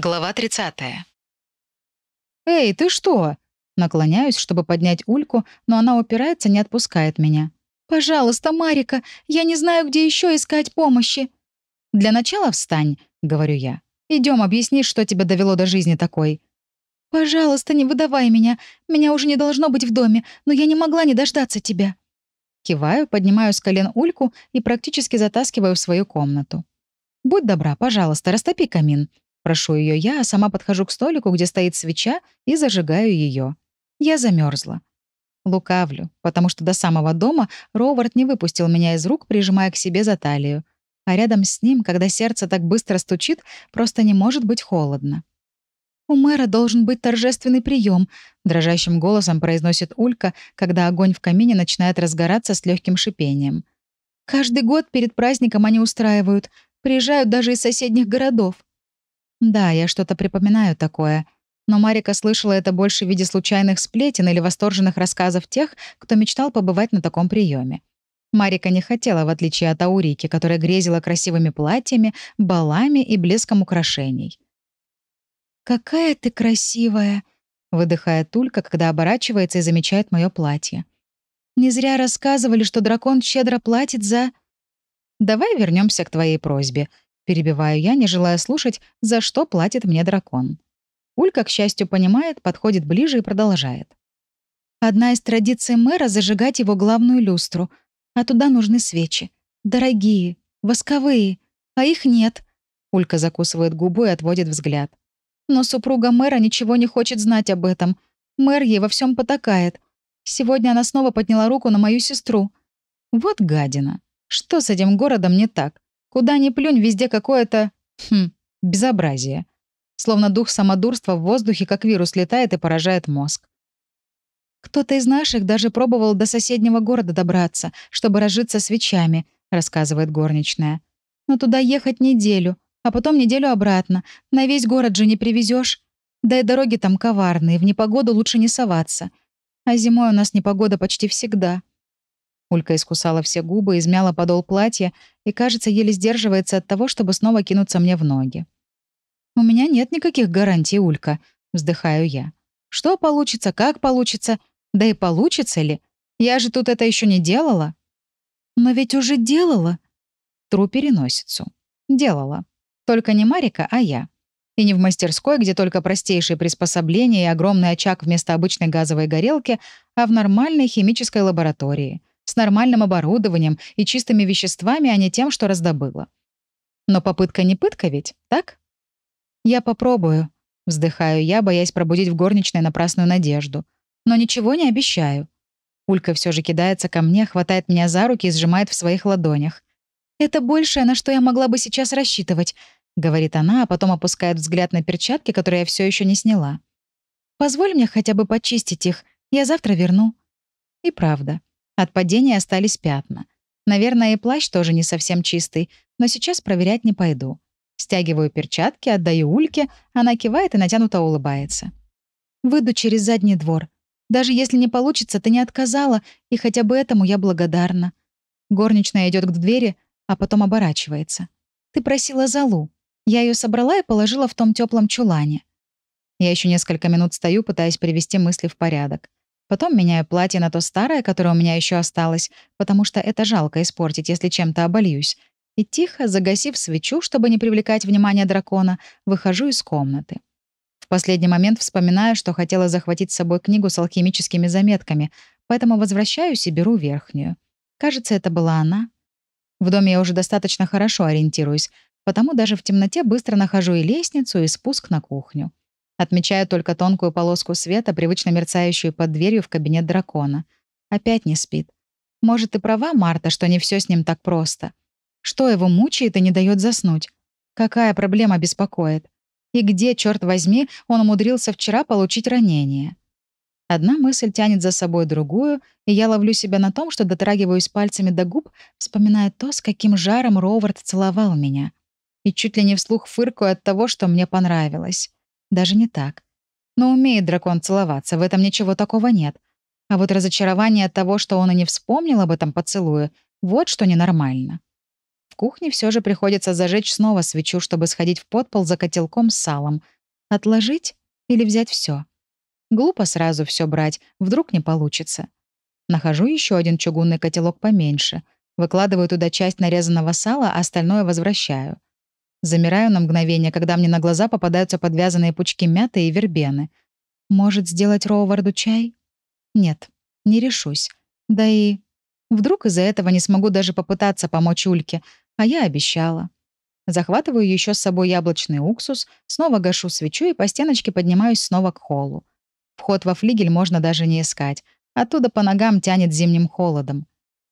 Глава 30. «Эй, ты что?» Наклоняюсь, чтобы поднять Ульку, но она упирается, не отпускает меня. «Пожалуйста, Марика, я не знаю, где еще искать помощи». «Для начала встань», — говорю я. Идем, объяснишь, что тебя довело до жизни такой». «Пожалуйста, не выдавай меня. Меня уже не должно быть в доме, но я не могла не дождаться тебя». Киваю, поднимаю с колен Ульку и практически затаскиваю в свою комнату. «Будь добра, пожалуйста, растопи камин». Прошу ее я, а сама подхожу к столику, где стоит свеча, и зажигаю ее. Я замерзла. Лукавлю, потому что до самого дома Ровард не выпустил меня из рук, прижимая к себе за талию. А рядом с ним, когда сердце так быстро стучит, просто не может быть холодно. «У мэра должен быть торжественный прием, дрожащим голосом произносит Улька, когда огонь в камине начинает разгораться с легким шипением. «Каждый год перед праздником они устраивают. Приезжают даже из соседних городов». Да, я что-то припоминаю такое. Но Марика слышала это больше в виде случайных сплетен или восторженных рассказов тех, кто мечтал побывать на таком приеме. Марика не хотела, в отличие от Аурики, которая грезила красивыми платьями, балами и блеском украшений. «Какая ты красивая!» — выдыхает Тулька, когда оборачивается и замечает мое платье. «Не зря рассказывали, что дракон щедро платит за...» «Давай вернемся к твоей просьбе», — перебиваю я, не желая слушать, за что платит мне дракон. Улька, к счастью, понимает, подходит ближе и продолжает. «Одна из традиций мэра — зажигать его главную люстру, а туда нужны свечи. Дорогие, восковые, а их нет». Улька закусывает губу и отводит взгляд. Но супруга мэра ничего не хочет знать об этом. Мэр ей во всем потакает. Сегодня она снова подняла руку на мою сестру. Вот гадина. Что с этим городом не так? Куда ни плюнь, везде какое-то... Хм, безобразие. Словно дух самодурства в воздухе, как вирус, летает и поражает мозг. «Кто-то из наших даже пробовал до соседнего города добраться, чтобы разжиться свечами», — рассказывает горничная. «Но туда ехать неделю, а потом неделю обратно. На весь город же не привезешь. Да и дороги там коварные, в непогоду лучше не соваться. А зимой у нас непогода почти всегда. Улька искусала все губы, измяла подол платья и, кажется, еле сдерживается от того, чтобы снова кинуться мне в ноги. «У меня нет никаких гарантий, Улька», — вздыхаю я. «Что получится, как получится, да и получится ли? Я же тут это еще не делала». «Но ведь уже делала». Тру переносицу. Делала. Только не Марика, а я. И не в мастерской, где только простейшие приспособления и огромный очаг вместо обычной газовой горелки, а в нормальной химической лаборатории, с нормальным оборудованием и чистыми веществами, а не тем, что раздобыла. Но попытка не пытка ведь, так? Я попробую, вздыхаю я, боясь пробудить в горничной напрасную надежду. Но ничего не обещаю. Улька все же кидается ко мне, хватает меня за руки и сжимает в своих ладонях. «Это большее, на что я могла бы сейчас рассчитывать говорит она, а потом опускает взгляд на перчатки, которые я все еще не сняла. Позволь мне хотя бы почистить их, я завтра верну. И правда, от падения остались пятна. Наверное, и плащ тоже не совсем чистый, но сейчас проверять не пойду. Стягиваю перчатки, отдаю Ульке, она кивает и натянуто улыбается. «Выйду через задний двор. Даже если не получится, ты не отказала, и хотя бы этому я благодарна». Горничная идет к двери, а потом оборачивается. «Ты просила залу. Я ее собрала и положила в том теплом чулане. Я еще несколько минут стою, пытаясь привести мысли в порядок. Потом меняю платье на то старое, которое у меня еще осталось, потому что это жалко испортить, если чем-то обольюсь. И тихо, загасив свечу, чтобы не привлекать внимание дракона, выхожу из комнаты. В последний момент вспоминаю, что хотела захватить с собой книгу с алхимическими заметками, поэтому возвращаюсь и беру верхнюю. Кажется, это была она. В доме я уже достаточно хорошо ориентируюсь, Потому даже в темноте быстро нахожу и лестницу, и спуск на кухню. Отмечаю только тонкую полоску света, привычно мерцающую под дверью в кабинет дракона. Опять не спит. Может, и права Марта, что не все с ним так просто. Что его мучает и не дает заснуть? Какая проблема беспокоит? И где, черт возьми, он умудрился вчера получить ранение? Одна мысль тянет за собой другую, и я ловлю себя на том, что дотрагиваюсь пальцами до губ, вспоминая то, с каким жаром Ровард целовал меня и чуть ли не вслух фыркаю от того, что мне понравилось. Даже не так. Но умеет дракон целоваться, в этом ничего такого нет. А вот разочарование от того, что он и не вспомнил об этом поцелуе, вот что ненормально. В кухне все же приходится зажечь снова свечу, чтобы сходить в подпол за котелком с салом. Отложить или взять все? Глупо сразу все брать, вдруг не получится. Нахожу еще один чугунный котелок поменьше. Выкладываю туда часть нарезанного сала, а остальное возвращаю. Замираю на мгновение, когда мне на глаза попадаются подвязанные пучки мяты и вербены. Может, сделать Роуварду чай? Нет, не решусь. Да и... Вдруг из-за этого не смогу даже попытаться помочь Ульке, а я обещала. Захватываю еще с собой яблочный уксус, снова гашу свечу и по стеночке поднимаюсь снова к холлу. Вход во флигель можно даже не искать. Оттуда по ногам тянет зимним холодом.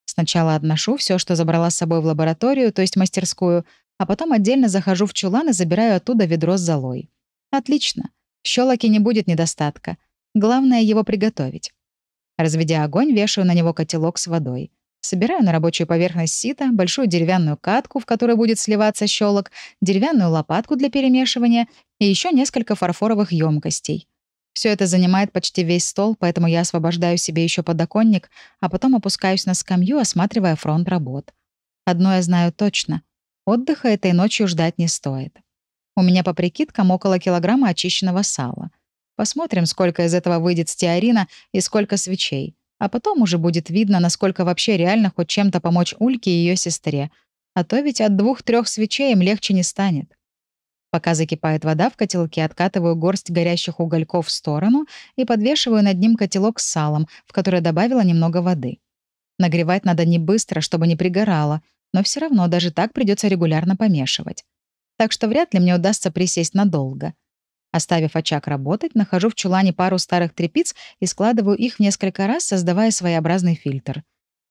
Сначала отношу все, что забрала с собой в лабораторию, то есть мастерскую, а потом отдельно захожу в чулан и забираю оттуда ведро с золой. Отлично. В щелоке не будет недостатка. Главное его приготовить. Разведя огонь, вешаю на него котелок с водой. Собираю на рабочую поверхность сита, большую деревянную катку, в которой будет сливаться щелок, деревянную лопатку для перемешивания и еще несколько фарфоровых емкостей. Все это занимает почти весь стол, поэтому я освобождаю себе еще подоконник, а потом опускаюсь на скамью, осматривая фронт работ. Одно я знаю точно. Отдыха этой ночью ждать не стоит. У меня по прикидкам около килограмма очищенного сала. Посмотрим, сколько из этого выйдет стеарина и сколько свечей. А потом уже будет видно, насколько вообще реально хоть чем-то помочь Ульке и ее сестре. А то ведь от двух-трех свечей им легче не станет. Пока закипает вода в котелке, откатываю горсть горящих угольков в сторону и подвешиваю над ним котелок с салом, в который добавила немного воды. Нагревать надо не быстро, чтобы не пригорало, но все равно даже так придется регулярно помешивать. Так что вряд ли мне удастся присесть надолго. Оставив очаг работать, нахожу в чулане пару старых трепиц и складываю их в несколько раз, создавая своеобразный фильтр.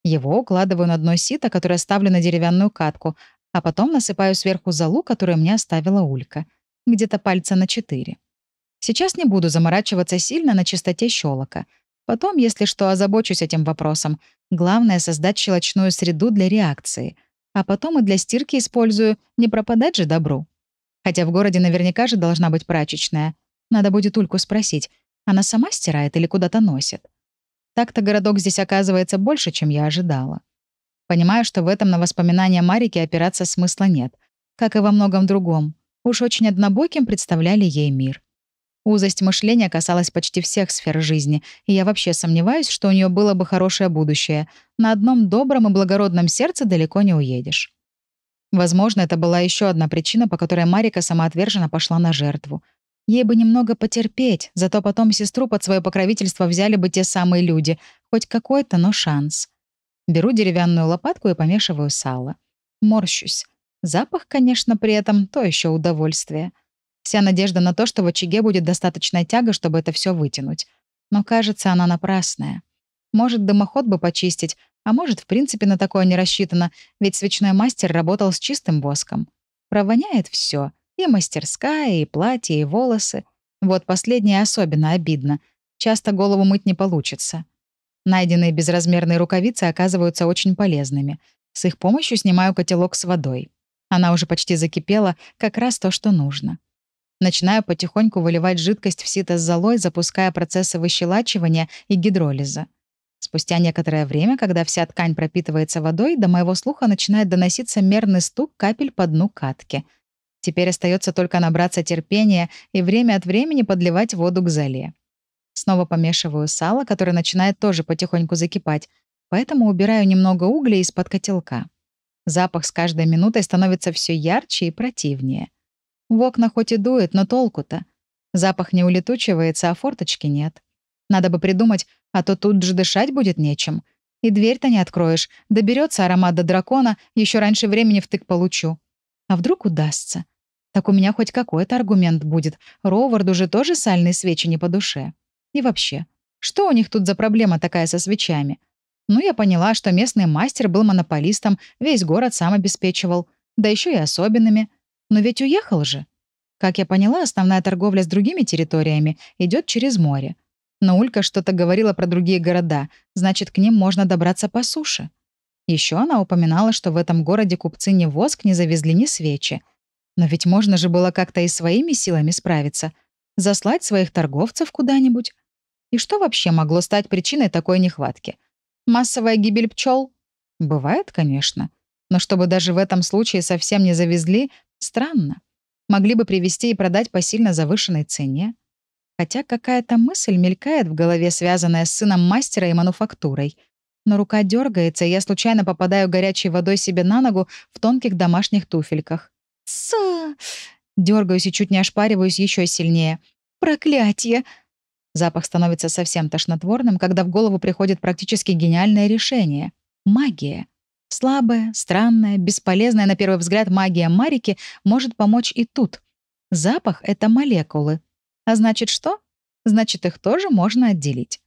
Его укладываю на дно сита, которое ставлю на деревянную катку, а потом насыпаю сверху залу, которую мне оставила Улька. Где-то пальца на четыре. Сейчас не буду заморачиваться сильно на чистоте щелока. Потом, если что, озабочусь этим вопросом. Главное — создать щелочную среду для реакции. А потом и для стирки использую, не пропадать же добру. Хотя в городе наверняка же должна быть прачечная. Надо будет Ульку спросить, она сама стирает или куда-то носит? Так-то городок здесь оказывается больше, чем я ожидала. Понимаю, что в этом на воспоминания Марики опираться смысла нет. Как и во многом другом. Уж очень однобоким представляли ей мир. Узость мышления касалась почти всех сфер жизни, и я вообще сомневаюсь, что у нее было бы хорошее будущее. На одном добром и благородном сердце далеко не уедешь. Возможно, это была еще одна причина, по которой Марика самоотверженно пошла на жертву. Ей бы немного потерпеть, зато потом сестру под свое покровительство взяли бы те самые люди. Хоть какой-то, но шанс. Беру деревянную лопатку и помешиваю сало. Морщусь. Запах, конечно, при этом то еще удовольствие. Вся надежда на то, что в очаге будет достаточная тяга, чтобы это все вытянуть. Но кажется, она напрасная. Может, дымоход бы почистить, а может, в принципе, на такое не рассчитано, ведь свечной мастер работал с чистым воском. Провоняет все, и мастерская, и платье, и волосы. Вот последнее особенно обидно. Часто голову мыть не получится. Найденные безразмерные рукавицы оказываются очень полезными. С их помощью снимаю котелок с водой. Она уже почти закипела, как раз то, что нужно. Начинаю потихоньку выливать жидкость в сито с золой, запуская процессы выщелачивания и гидролиза. Спустя некоторое время, когда вся ткань пропитывается водой, до моего слуха начинает доноситься мерный стук капель по дну катки. Теперь остается только набраться терпения и время от времени подливать воду к золе. Снова помешиваю сало, которое начинает тоже потихоньку закипать, поэтому убираю немного угля из-под котелка. Запах с каждой минутой становится все ярче и противнее. В окна хоть и дует, но толку-то. Запах не улетучивается, а форточки нет. Надо бы придумать, а то тут же дышать будет нечем. И дверь-то не откроешь. Доберется аромат до дракона, еще раньше времени втык получу. А вдруг удастся? Так у меня хоть какой-то аргумент будет. Роварду же тоже сальные свечи не по душе. И вообще, что у них тут за проблема такая со свечами? Ну, я поняла, что местный мастер был монополистом, весь город сам обеспечивал, да еще и особенными. Но ведь уехал же. Как я поняла, основная торговля с другими территориями идет через море. Но Улька что-то говорила про другие города, значит, к ним можно добраться по суше. Еще она упоминала, что в этом городе купцы ни воск не завезли, ни свечи. Но ведь можно же было как-то и своими силами справиться. Заслать своих торговцев куда-нибудь. И что вообще могло стать причиной такой нехватки? Массовая гибель пчел? Бывает, конечно. Но чтобы даже в этом случае совсем не завезли, странно. Могли бы привезти и продать по сильно завышенной цене. Хотя какая-то мысль мелькает в голове, связанная с сыном мастера и мануфактурой. Но рука дергается, и я случайно попадаю горячей водой себе на ногу в тонких домашних туфельках. «Ца!» Дергаюсь и чуть не ошпариваюсь еще сильнее. «Проклятье!» Запах становится совсем тошнотворным, когда в голову приходит практически гениальное решение — магия. Слабая, странная, бесполезная на первый взгляд магия Марики может помочь и тут. Запах — это молекулы. А значит что? Значит, их тоже можно отделить.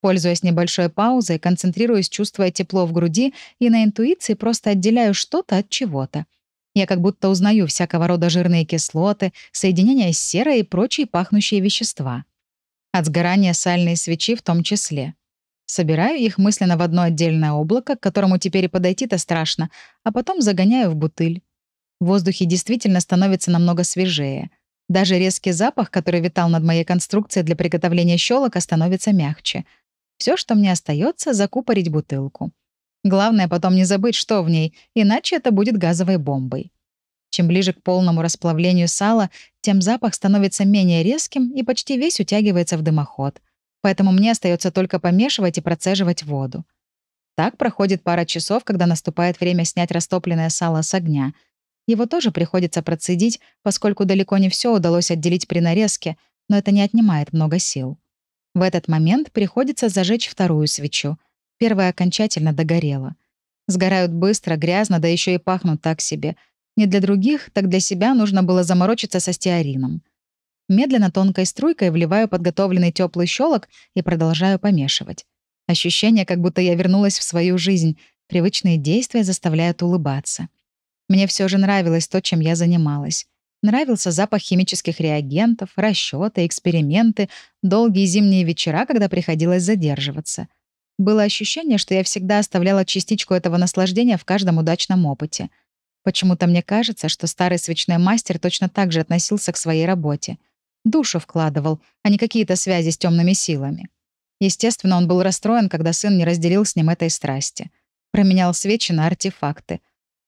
Пользуясь небольшой паузой, концентрируясь, чувствуя тепло в груди и на интуиции просто отделяю что-то от чего-то. Я как будто узнаю всякого рода жирные кислоты, соединения с серой и прочие пахнущие вещества. От сгорания сальные свечи в том числе. Собираю их мысленно в одно отдельное облако, к которому теперь и подойти-то страшно, а потом загоняю в бутыль. В воздухе действительно становится намного свежее. Даже резкий запах, который витал над моей конструкцией для приготовления щелока, становится мягче. Все, что мне остается, закупорить бутылку. Главное потом не забыть, что в ней, иначе это будет газовой бомбой. Чем ближе к полному расплавлению сала, тем запах становится менее резким и почти весь утягивается в дымоход — поэтому мне остается только помешивать и процеживать воду. Так проходит пара часов, когда наступает время снять растопленное сало с огня. Его тоже приходится процедить, поскольку далеко не все удалось отделить при нарезке, но это не отнимает много сил. В этот момент приходится зажечь вторую свечу. Первая окончательно догорела. Сгорают быстро, грязно, да еще и пахнут так себе. Не для других, так для себя нужно было заморочиться со стеарином. Медленно тонкой струйкой вливаю подготовленный теплый щелок и продолжаю помешивать. Ощущение, как будто я вернулась в свою жизнь. Привычные действия заставляют улыбаться. Мне все же нравилось то, чем я занималась. Нравился запах химических реагентов, расчеты, эксперименты, долгие зимние вечера, когда приходилось задерживаться. Было ощущение, что я всегда оставляла частичку этого наслаждения в каждом удачном опыте. Почему-то мне кажется, что старый свечной мастер точно так же относился к своей работе — Душу вкладывал, а не какие-то связи с темными силами. Естественно, он был расстроен, когда сын не разделил с ним этой страсти. Променял свечи на артефакты.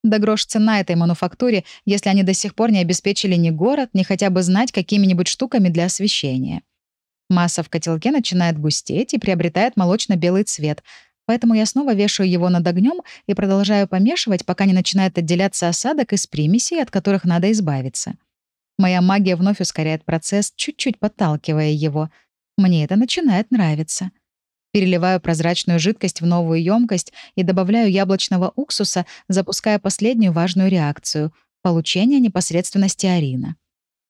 Да грош цена этой мануфактуре, если они до сих пор не обеспечили ни город, ни хотя бы знать какими-нибудь штуками для освещения. Масса в котелке начинает густеть и приобретает молочно-белый цвет, поэтому я снова вешаю его над огнем и продолжаю помешивать, пока не начинает отделяться осадок из примесей, от которых надо избавиться. Моя магия вновь ускоряет процесс, чуть-чуть подталкивая его. Мне это начинает нравиться. Переливаю прозрачную жидкость в новую емкость и добавляю яблочного уксуса, запуская последнюю важную реакцию — получение непосредственно стеарина.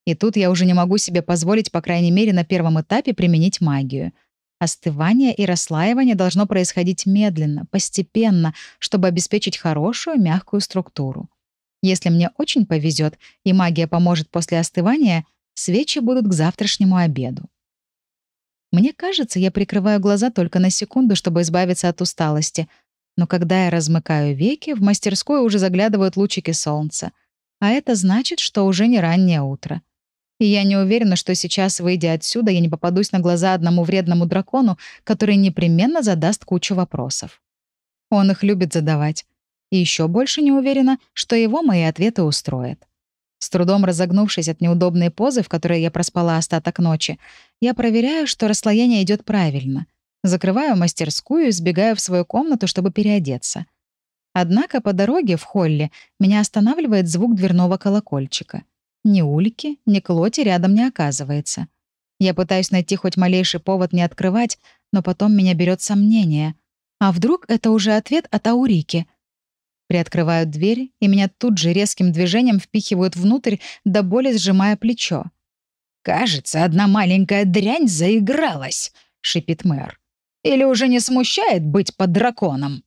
И тут я уже не могу себе позволить, по крайней мере, на первом этапе применить магию. Остывание и расслаивание должно происходить медленно, постепенно, чтобы обеспечить хорошую, мягкую структуру. Если мне очень повезет и магия поможет после остывания, свечи будут к завтрашнему обеду. Мне кажется, я прикрываю глаза только на секунду, чтобы избавиться от усталости. Но когда я размыкаю веки, в мастерскую уже заглядывают лучики солнца. А это значит, что уже не раннее утро. И я не уверена, что сейчас, выйдя отсюда, я не попадусь на глаза одному вредному дракону, который непременно задаст кучу вопросов. Он их любит задавать и еще больше не уверена, что его мои ответы устроят. С трудом разогнувшись от неудобной позы, в которой я проспала остаток ночи, я проверяю, что расслоение идет правильно. Закрываю мастерскую и сбегаю в свою комнату, чтобы переодеться. Однако по дороге в холле меня останавливает звук дверного колокольчика. Ни Ульки, ни Клоти рядом не оказывается. Я пытаюсь найти хоть малейший повод не открывать, но потом меня берет сомнение. А вдруг это уже ответ от Аурики? Приоткрывают дверь, и меня тут же резким движением впихивают внутрь, до боли сжимая плечо. «Кажется, одна маленькая дрянь заигралась», — шипит мэр. «Или уже не смущает быть под драконом?»